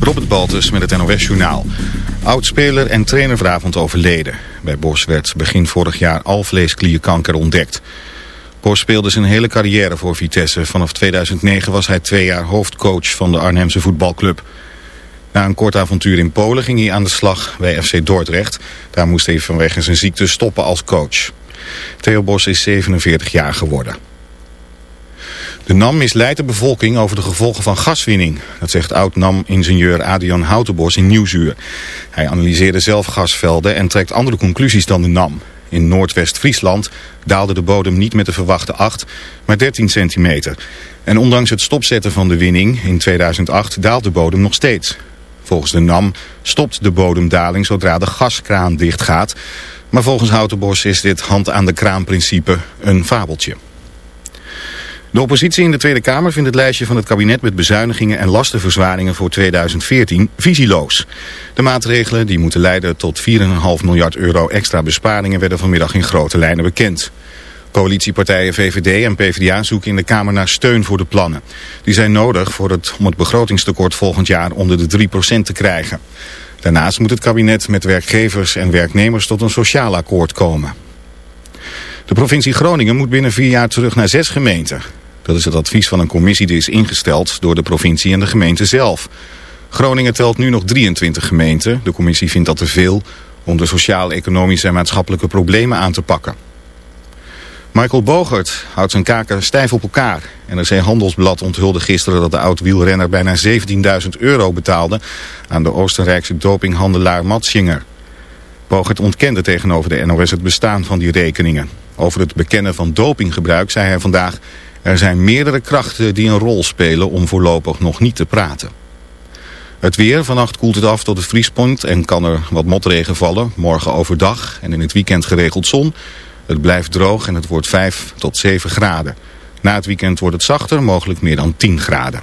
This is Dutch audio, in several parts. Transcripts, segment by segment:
Robert Baltus met het NOS Journaal. Oud-speler en trainer vanavond overleden. Bij Bos werd begin vorig jaar alvleesklierkanker ontdekt. Bos speelde zijn hele carrière voor Vitesse. Vanaf 2009 was hij twee jaar hoofdcoach van de Arnhemse voetbalclub. Na een kort avontuur in Polen ging hij aan de slag bij FC Dordrecht. Daar moest hij vanwege zijn ziekte stoppen als coach. Theo Bos is 47 jaar geworden. De NAM misleidt de bevolking over de gevolgen van gaswinning. Dat zegt oud-NAM-ingenieur Adrian Houtenbos in Nieuwsuur. Hij analyseerde zelf gasvelden en trekt andere conclusies dan de NAM. In Noordwest-Friesland daalde de bodem niet met de verwachte 8, maar 13 centimeter. En ondanks het stopzetten van de winning in 2008 daalt de bodem nog steeds. Volgens de NAM stopt de bodemdaling zodra de gaskraan dichtgaat. Maar volgens Houtenbos is dit hand aan de kraan principe een fabeltje. De oppositie in de Tweede Kamer vindt het lijstje van het kabinet met bezuinigingen en lastenverzwaringen voor 2014 visieloos. De maatregelen die moeten leiden tot 4,5 miljard euro extra besparingen werden vanmiddag in grote lijnen bekend. Coalitiepartijen VVD en PvdA zoeken in de Kamer naar steun voor de plannen. Die zijn nodig voor het, om het begrotingstekort volgend jaar onder de 3% te krijgen. Daarnaast moet het kabinet met werkgevers en werknemers tot een sociaal akkoord komen. De provincie Groningen moet binnen vier jaar terug naar zes gemeenten. Dat is het advies van een commissie die is ingesteld door de provincie en de gemeente zelf. Groningen telt nu nog 23 gemeenten. De commissie vindt dat te veel om de sociaal-economische en maatschappelijke problemen aan te pakken. Michael Bogert houdt zijn kaken stijf op elkaar. NRC Handelsblad onthulde gisteren dat de oud-wielrenner bijna 17.000 euro betaalde aan de Oostenrijkse dopinghandelaar Matschinger. Bogert ontkende tegenover de NOS het bestaan van die rekeningen. Over het bekennen van dopinggebruik zei hij vandaag... er zijn meerdere krachten die een rol spelen om voorlopig nog niet te praten. Het weer, vannacht koelt het af tot het vriespunt en kan er wat motregen vallen. Morgen overdag en in het weekend geregeld zon. Het blijft droog en het wordt 5 tot 7 graden. Na het weekend wordt het zachter, mogelijk meer dan 10 graden.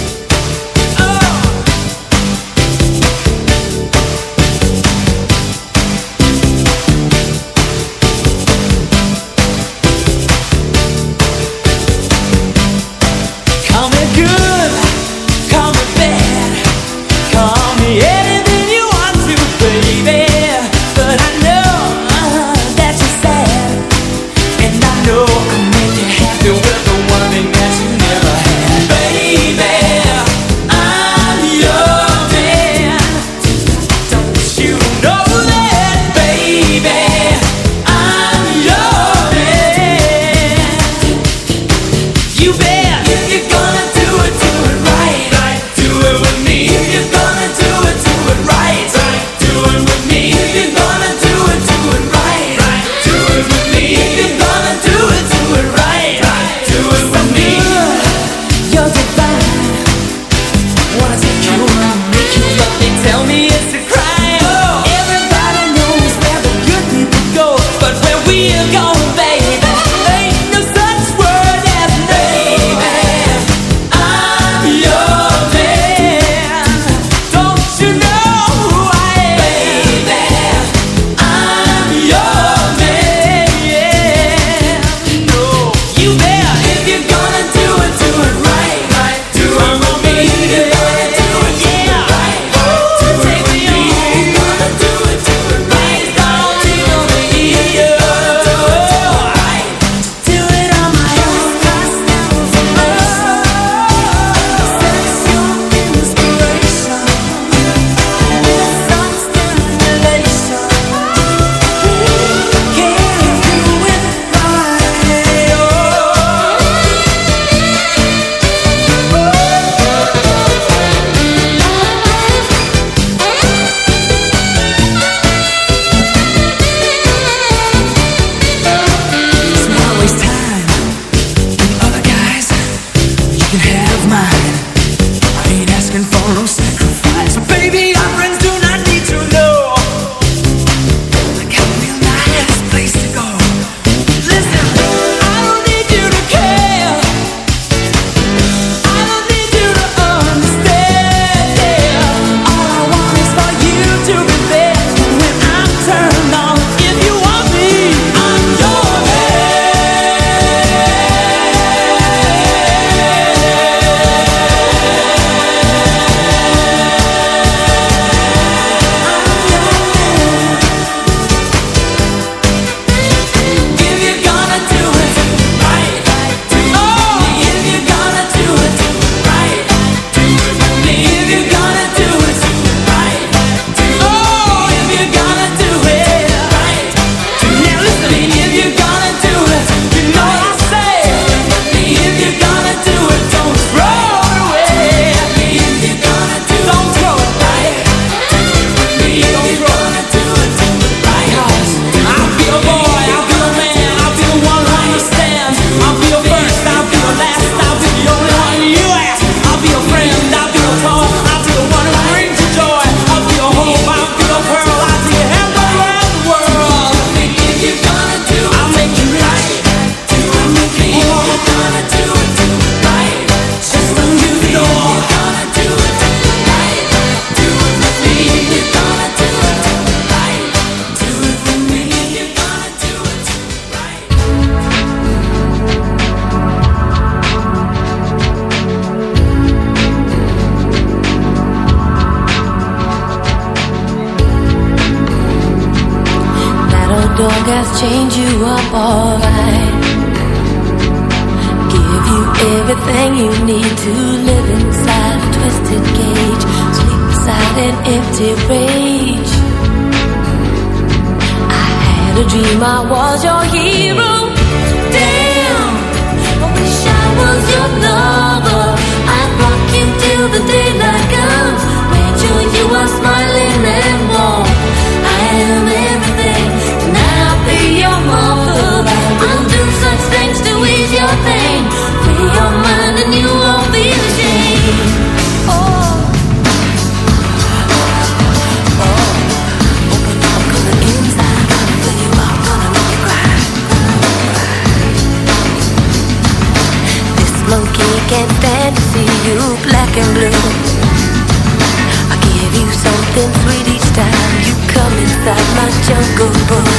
inside my jungle book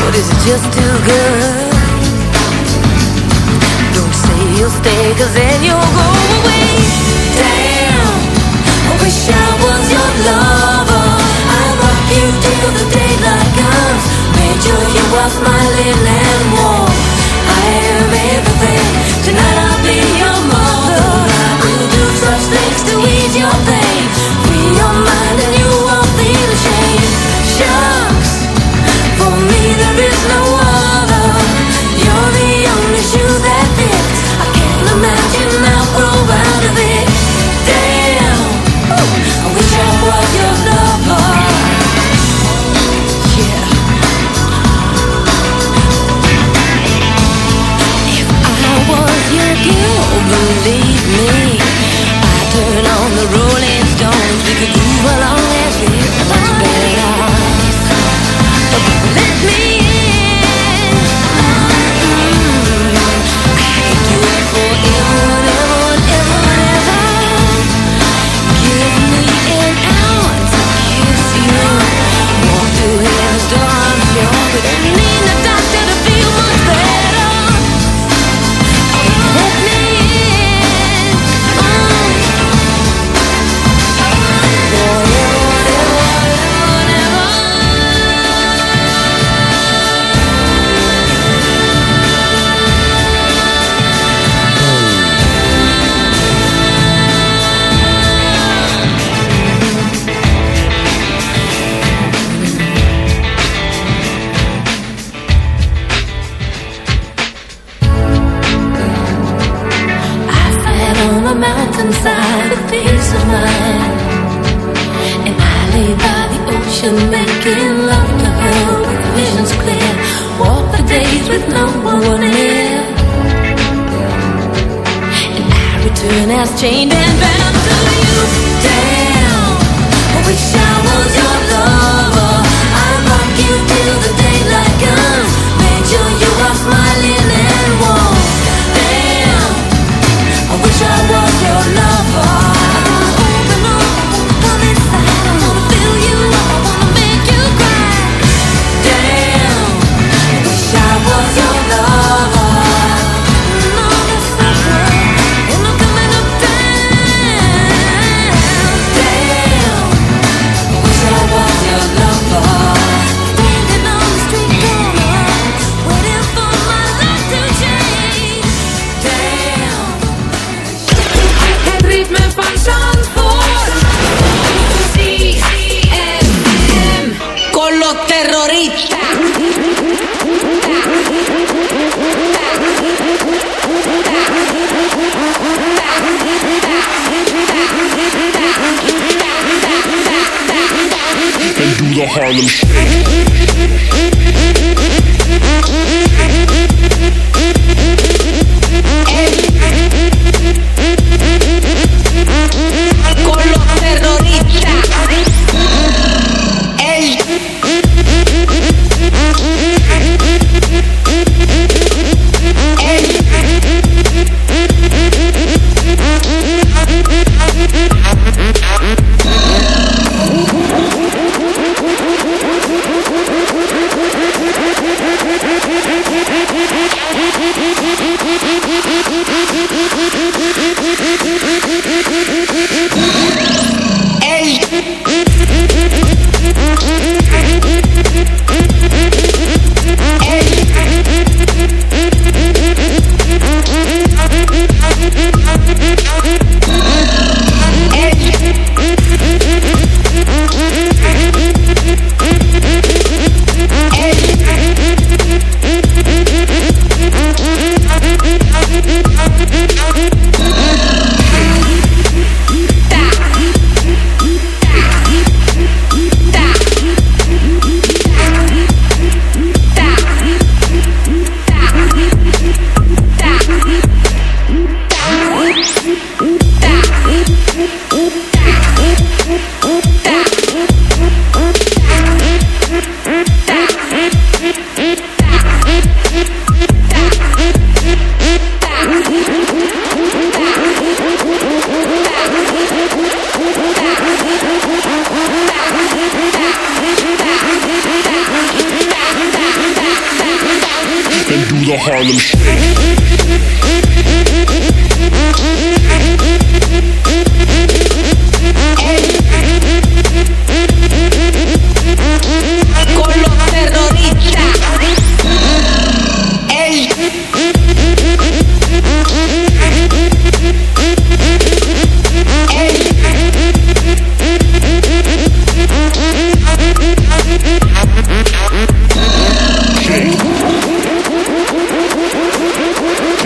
But is it just too good? Don't say you'll stay cause then you'll go away. Damn, I wish I was your lover. I'd rock you till the daylight comes. Made sure you are smiling and warm. I am everything Tonight I'll be your mother. I'll do such things to ease your pain. the Rolling Stones, we could move along. inside the peace of mind. And I lay by the ocean making love to her with visions clear. Walk the days with no one near. And I return as chained and bound to you. Damn, I wish I was your lover. I'd rock you till the daylight comes. Harlem Shake.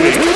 Thank you.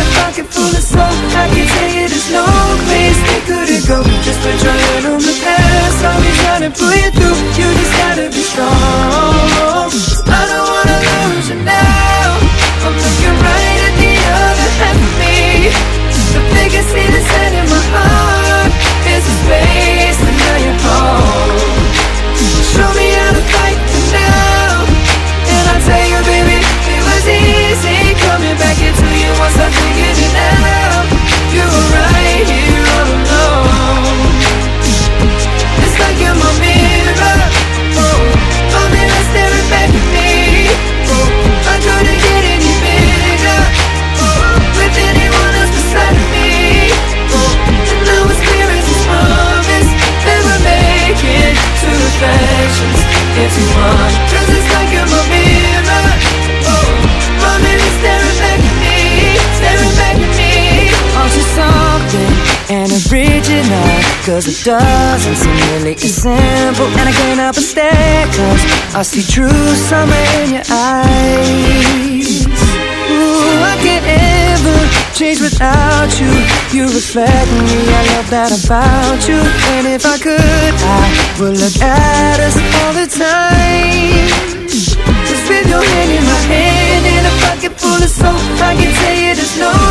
pocket full of smoke. I can tell you there's no place they couldn't go. Just put your hand on the past. I'll be trying to pull you through. You just gotta be strong. I don't wanna lose you now. original Cause it doesn't seem really as simple. And I can't help but stare Cause I see true summer in your eyes. Ooh, I can't ever change without you. You reflect me, I love that about you. And if I could, I would look at us all the time. Just with your hand in my hand And a pocket full of soap I can tell you there's no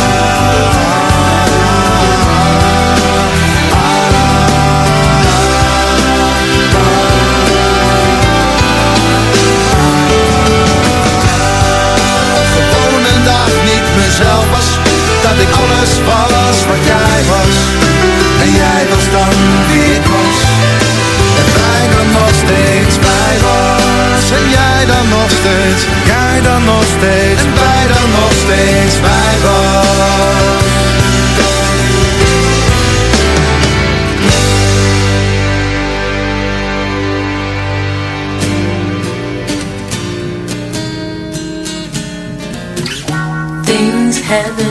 dan wie ik was En wij nog steeds bij was. En jij dan nog steeds Jij dan nog steeds En wij dan nog steeds bij was. Things haven't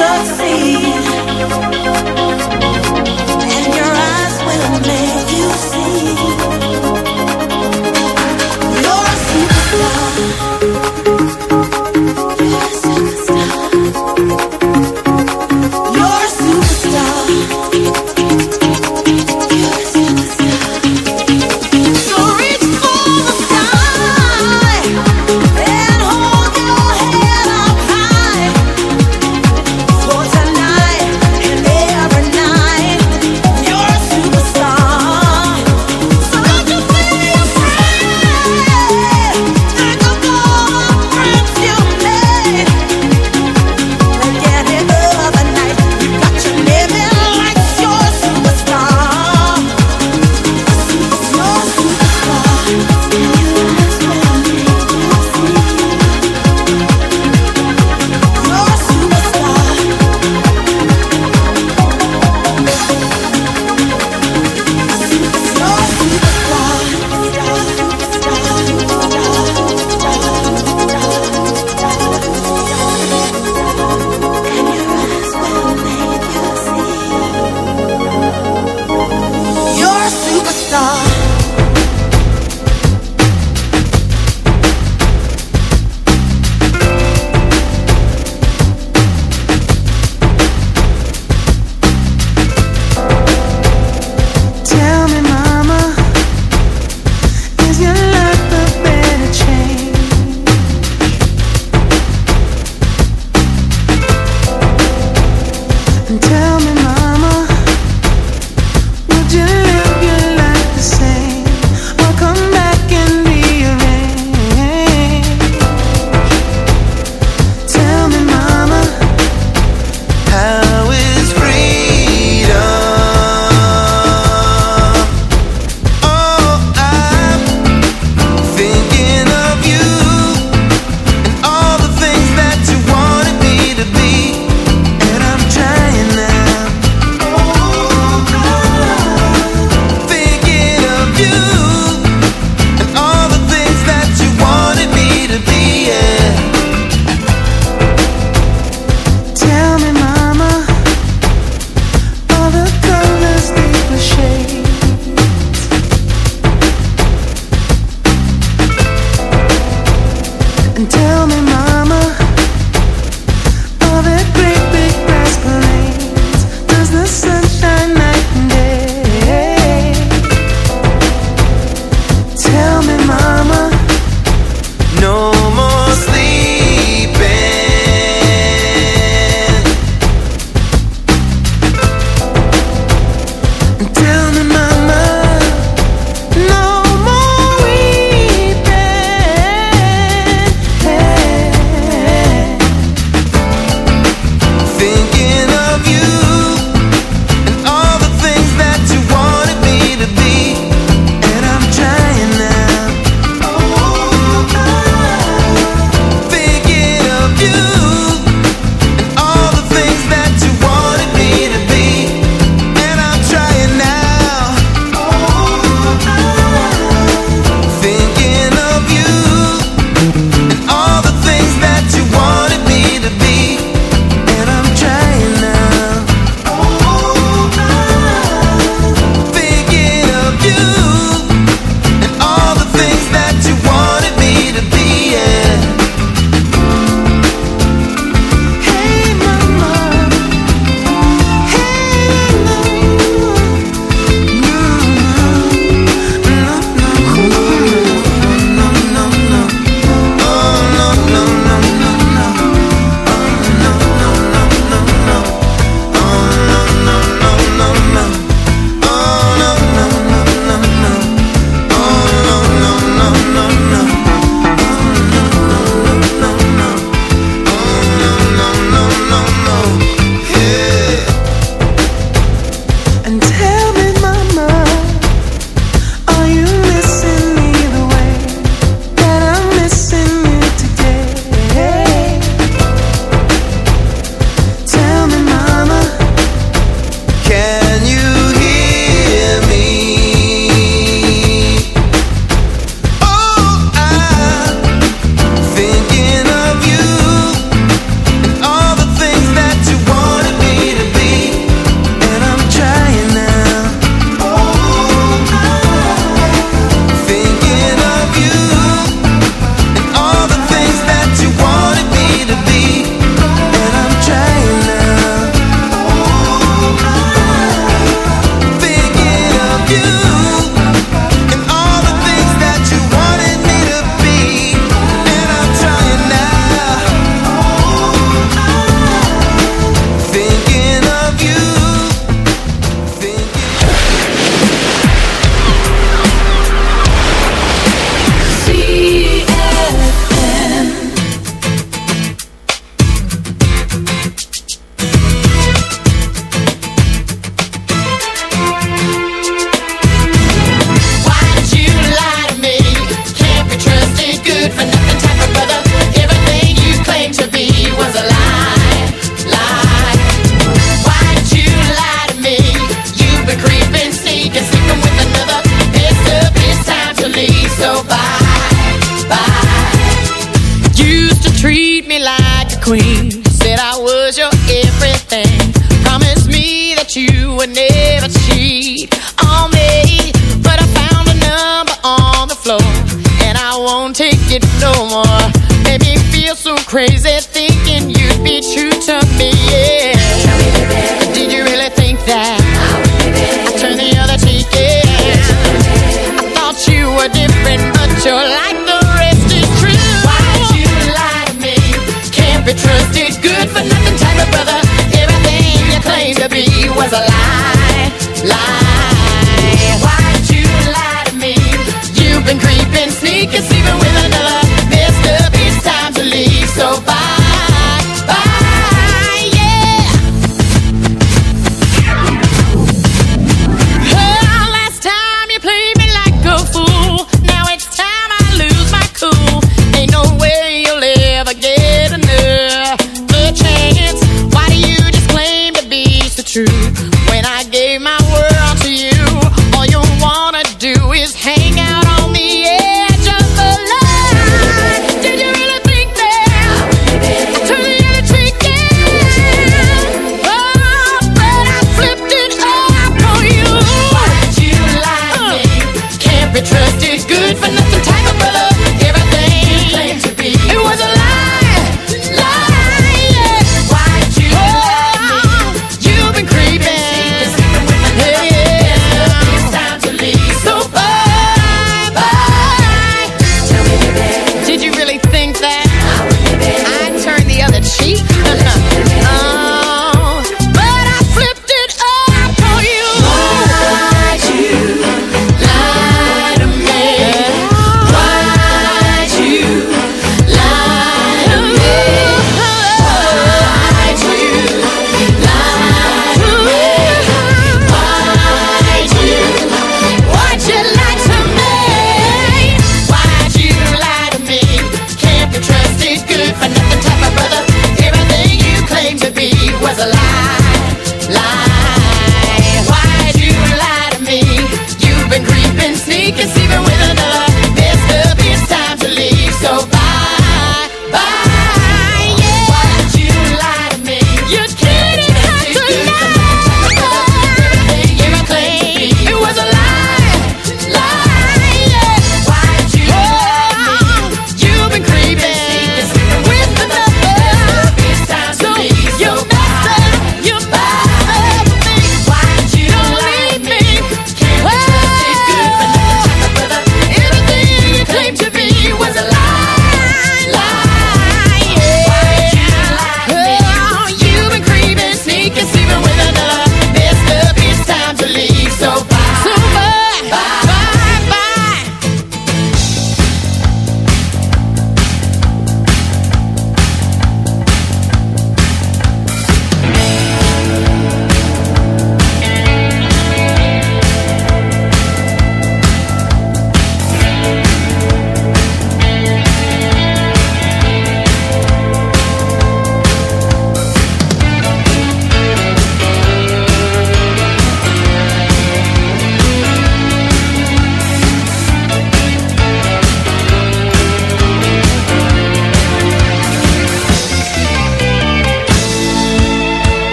Succeed.